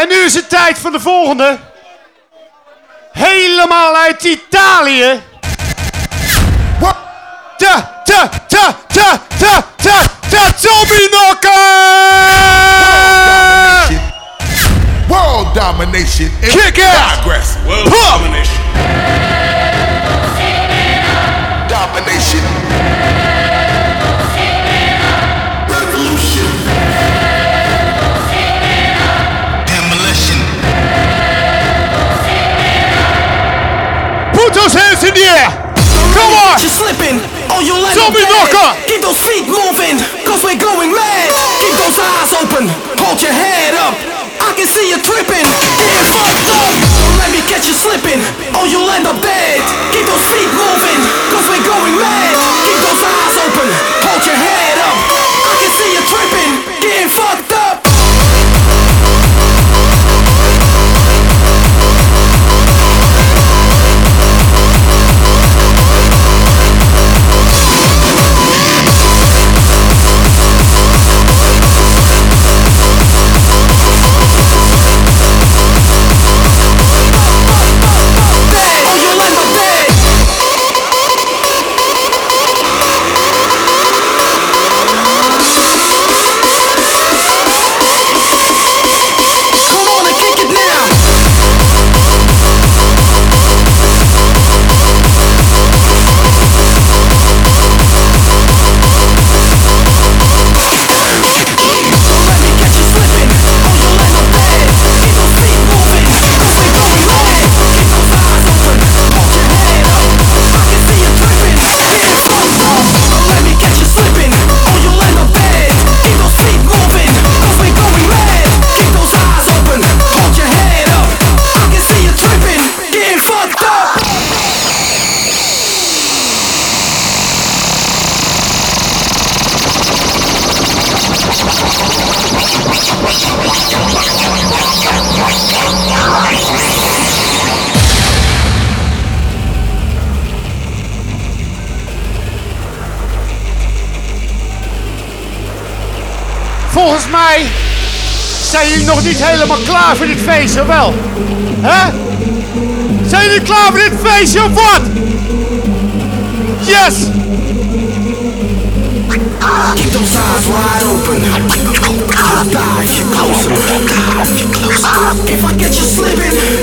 En nu is het tijd voor de volgende. Helemaal uit Italië. Ta, ta, ta, ta, ta, ta, ta, Tommy World domination in Kick ass. progress. World domination. Domination. Hands in the air. Come on. You're slipping. Oh, you let Zombie it knocker. Keep those feet moving, cause we're going mad. Keep those eyes open. Hold your head up. I can see you tripping. Getting fucked up. Let me catch you slipping. Oh, you'll end up dead. Keep those feet moving, cause we're going mad. Keep those eyes open. Hold your head up. I can see you tripping. Getting fucked up. Nog niet helemaal klaar voor dit feestje, wel? Hè? Zijn jullie klaar voor dit feestje of wat? Yes! Keep those eyes wide open. I'll dive you closer. Dive you closer. If I get you slipping.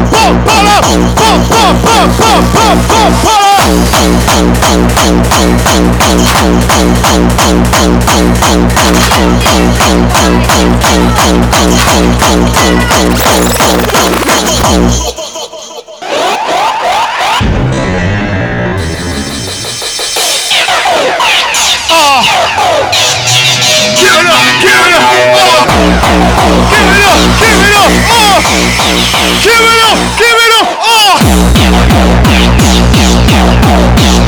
Give it up! Give it up! Yeah.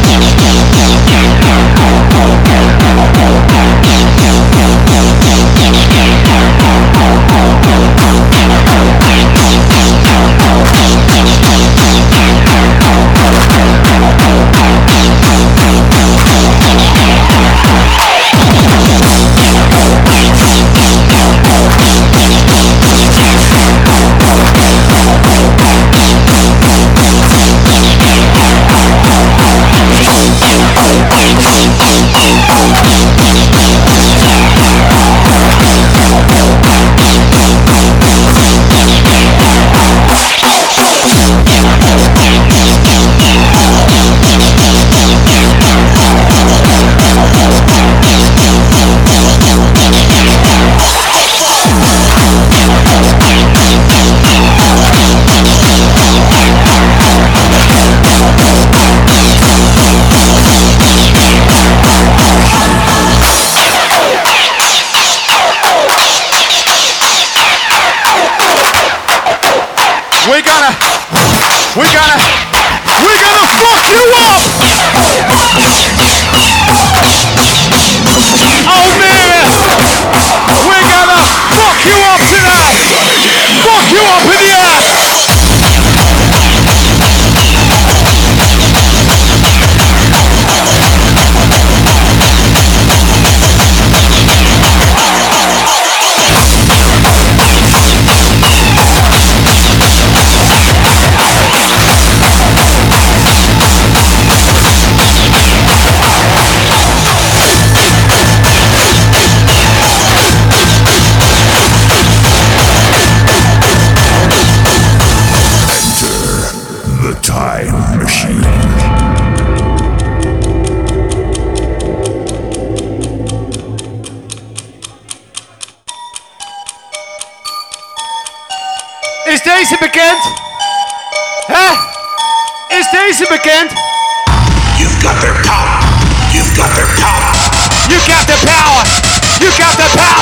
significant. You've got their power. You've got their power. You got the power. You got the power.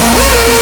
Woo!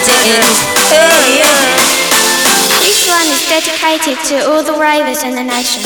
This one is dedicated to all the ravers in the nation.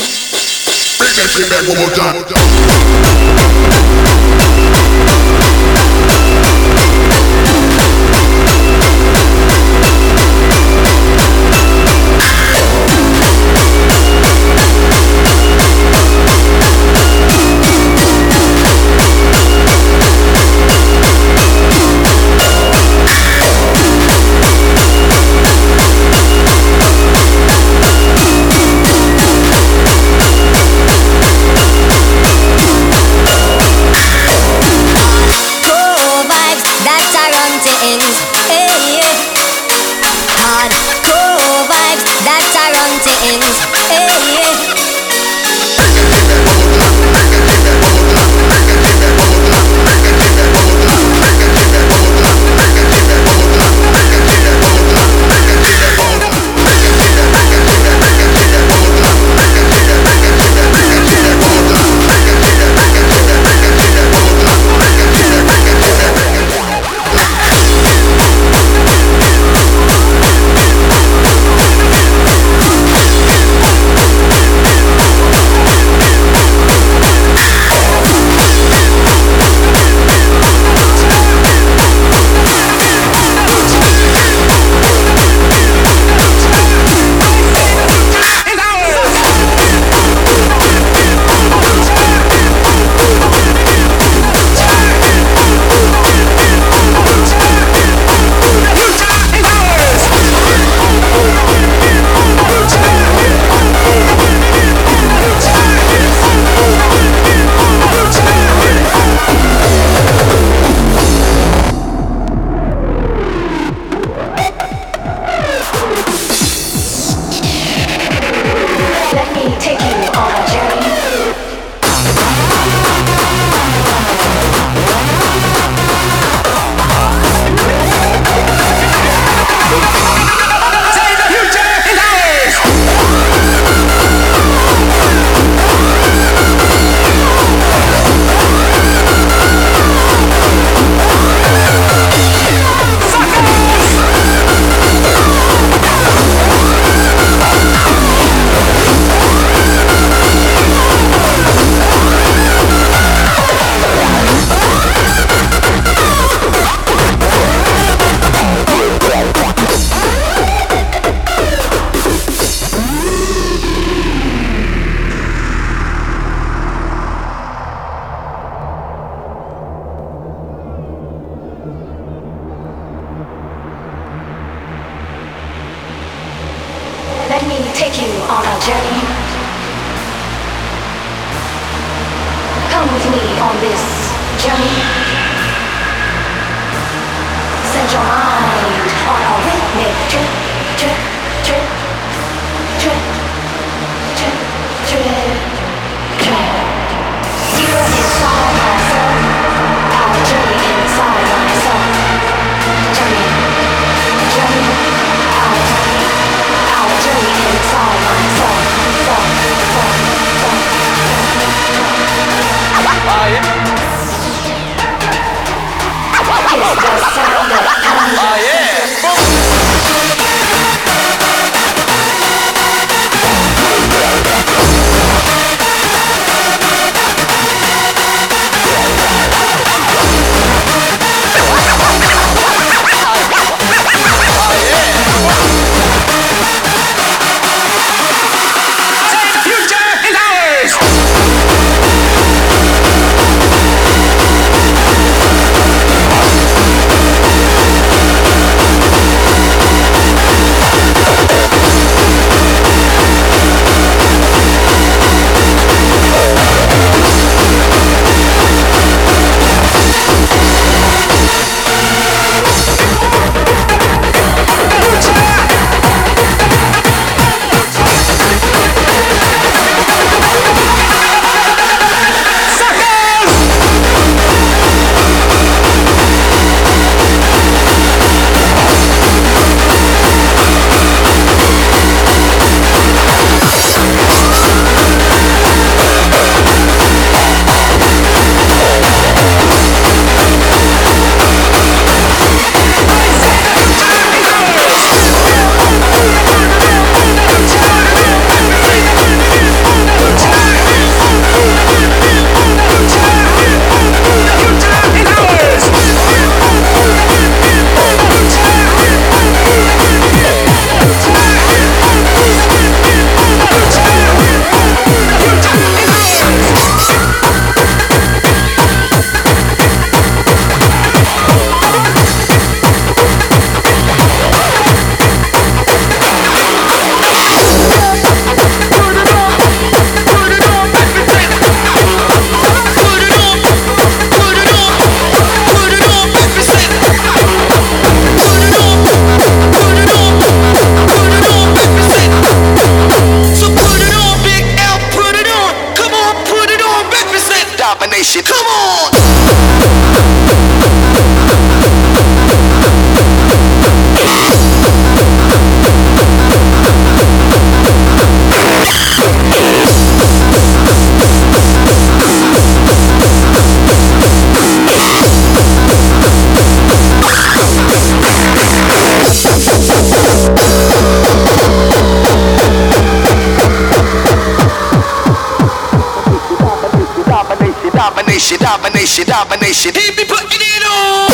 domination, domination. He be putting it on.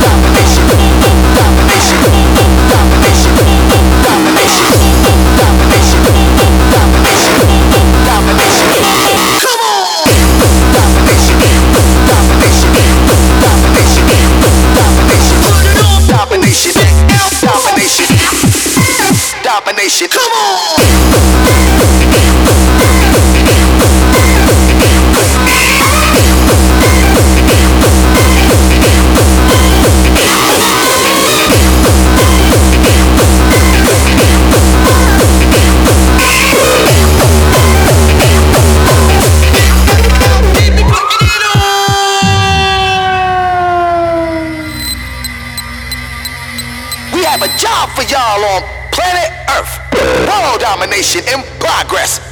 Domination, domination, domination, domination, domination, domination, domination. Come on. Domination, domination, domination, domination. Put it on. Domination, domination, domination. Come on. while on planet Earth. World domination in progress.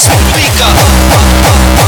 And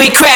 we crash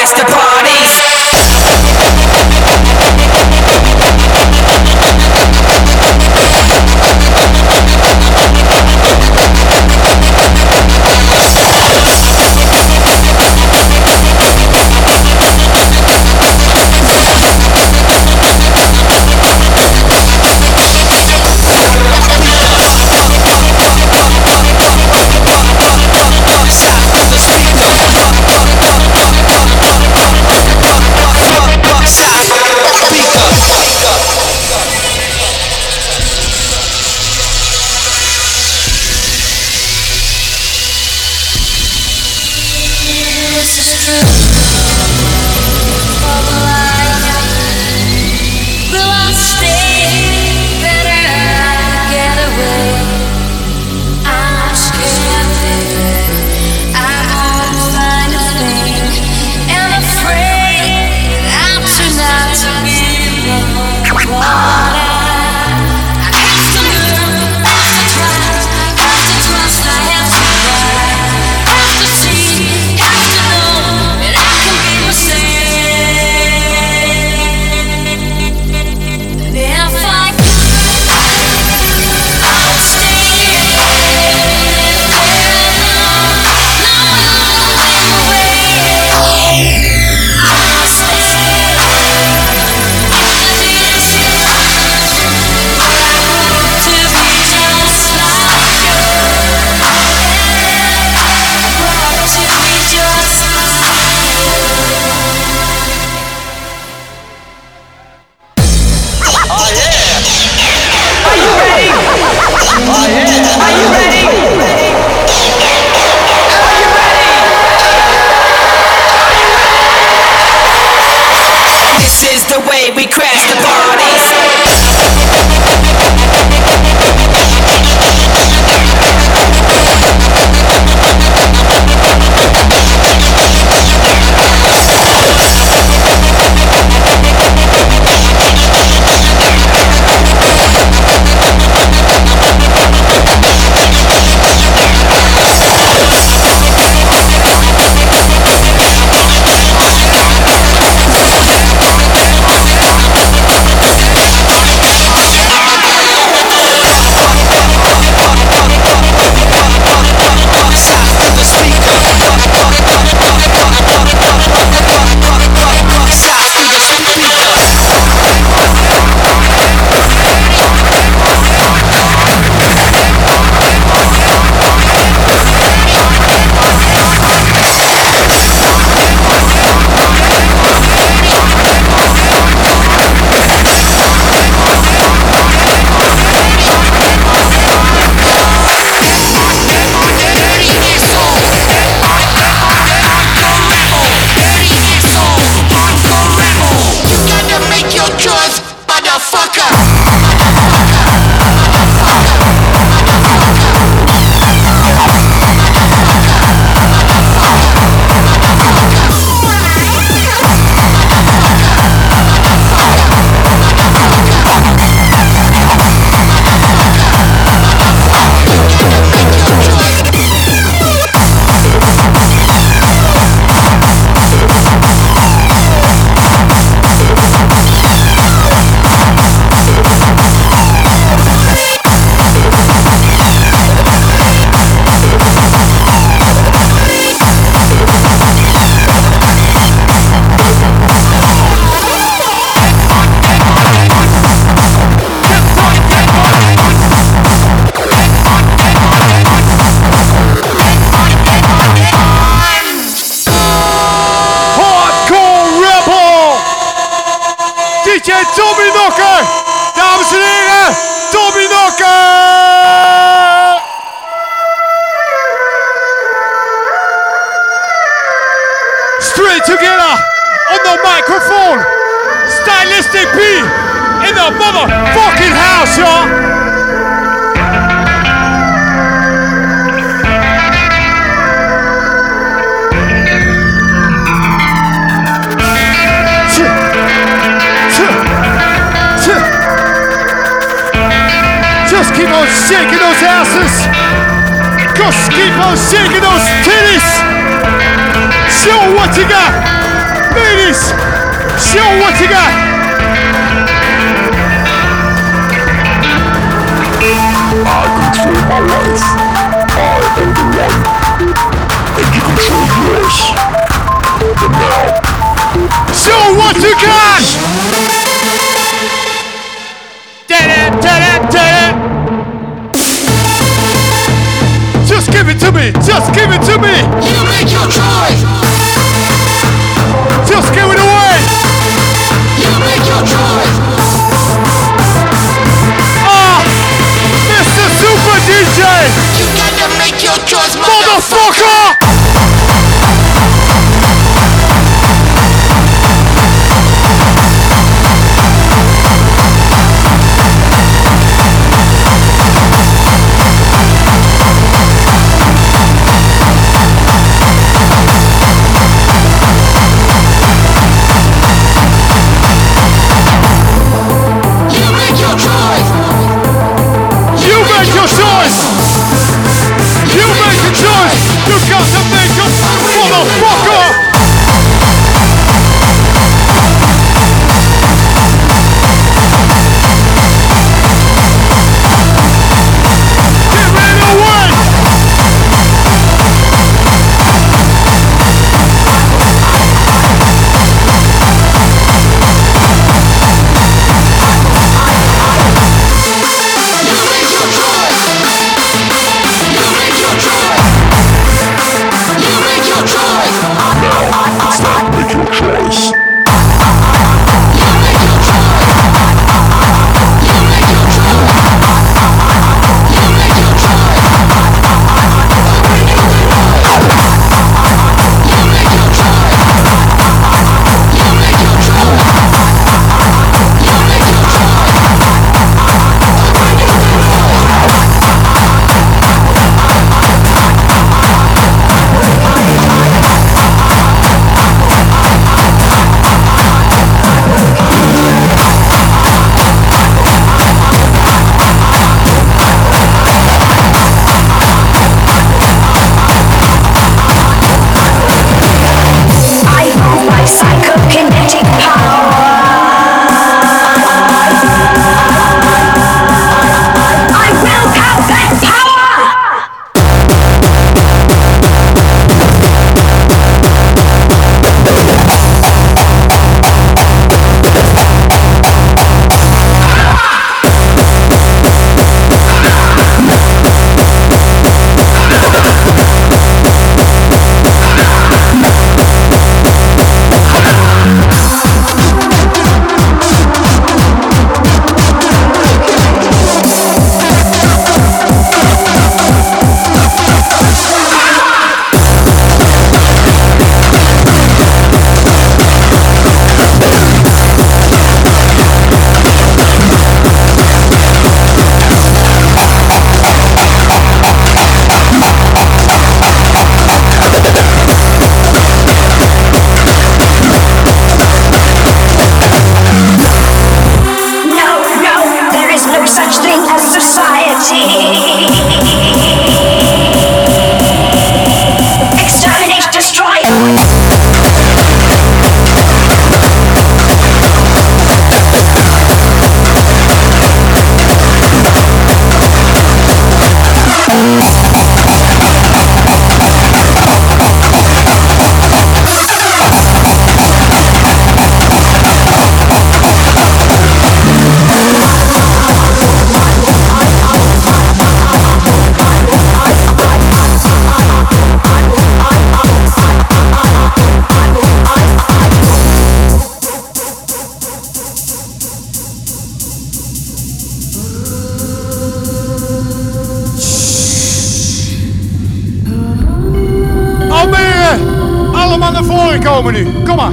Allemaal naar voren komen nu. Kom maar.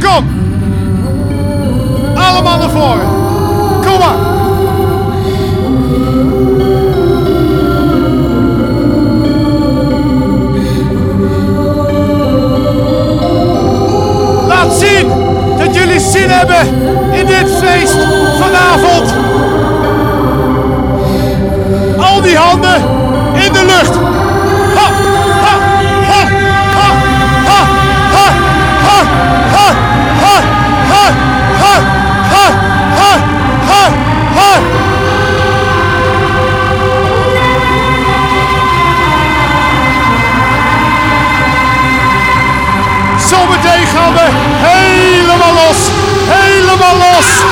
Kom. Allemaal naar voren. Kom maar. Laat zien dat jullie zin hebben in dit feest vanavond. Al die handen in de lucht. Zometeen gaan we helemaal los. Helemaal los.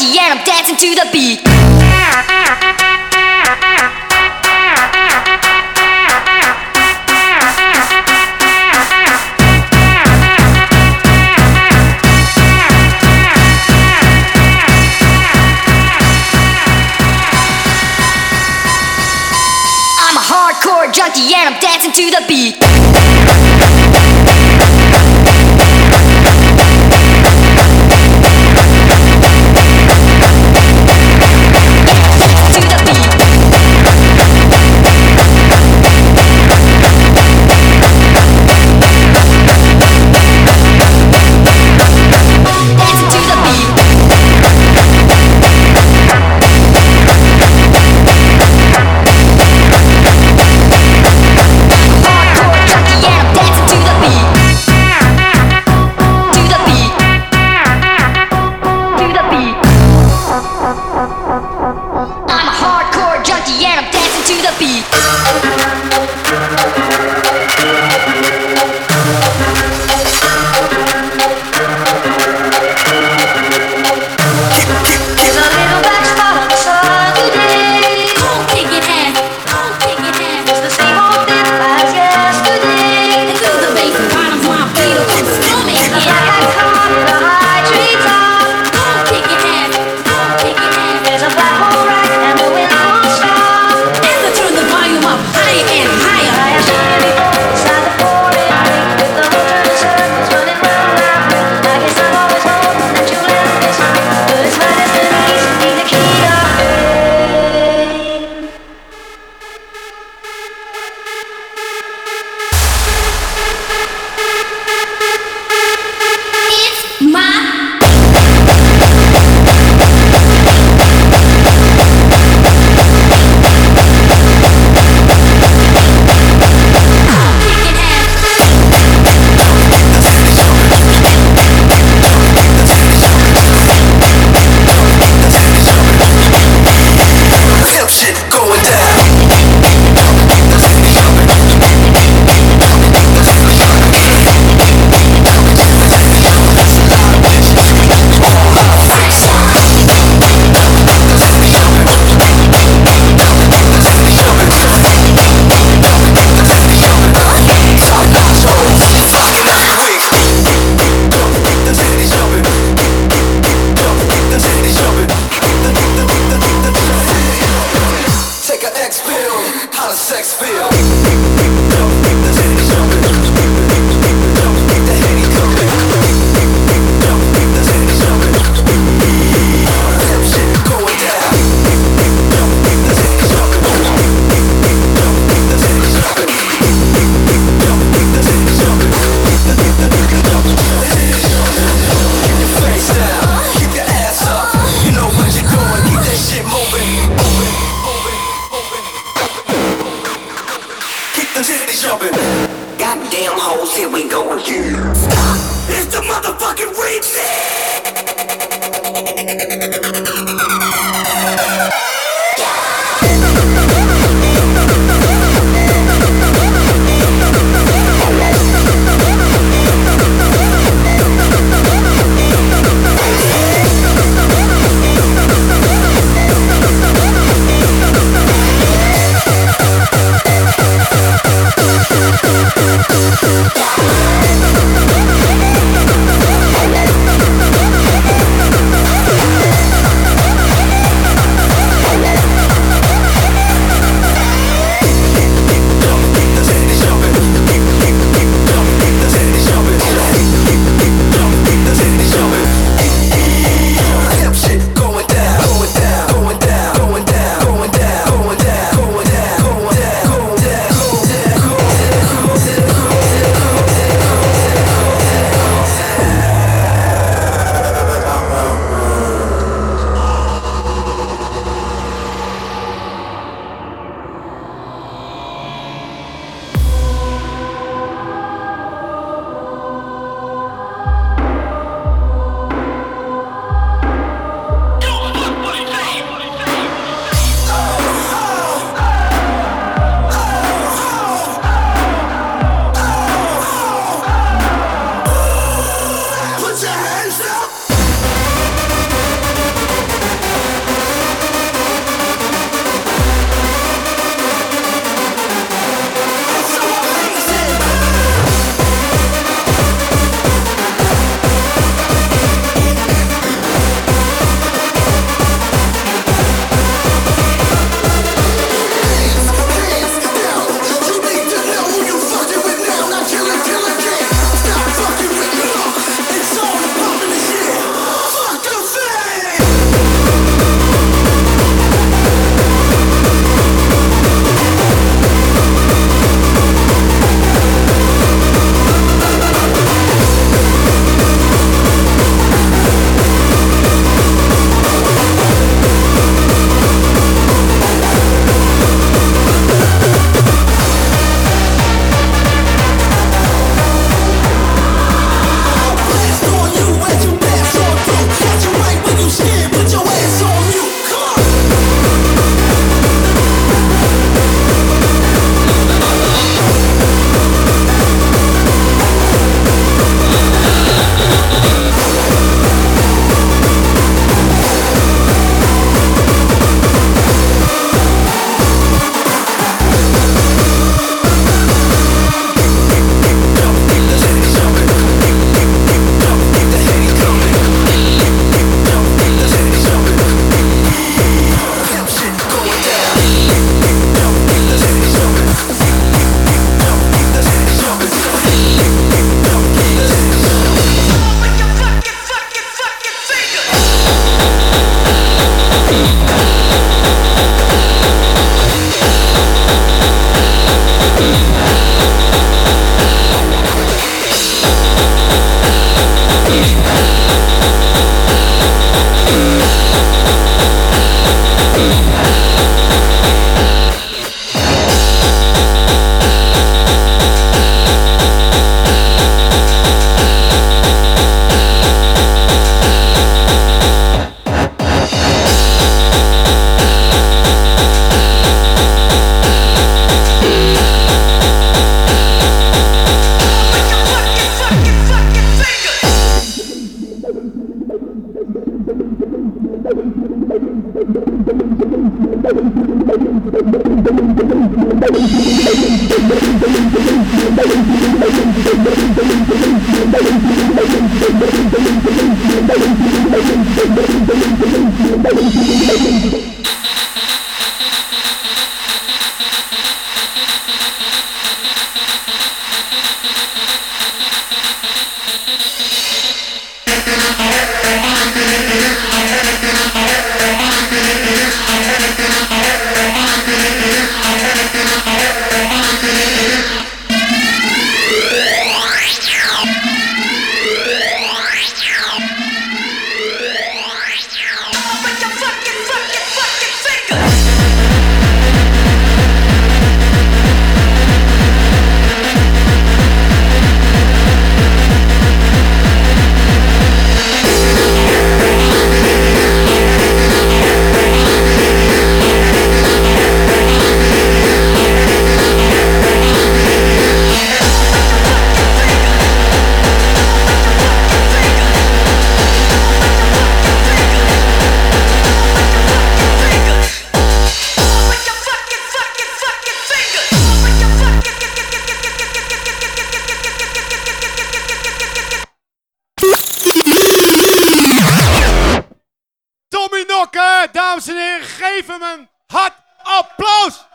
funky and I'm dancing to the beat. I'm a hardcore junkie and I'm dancing to the beat.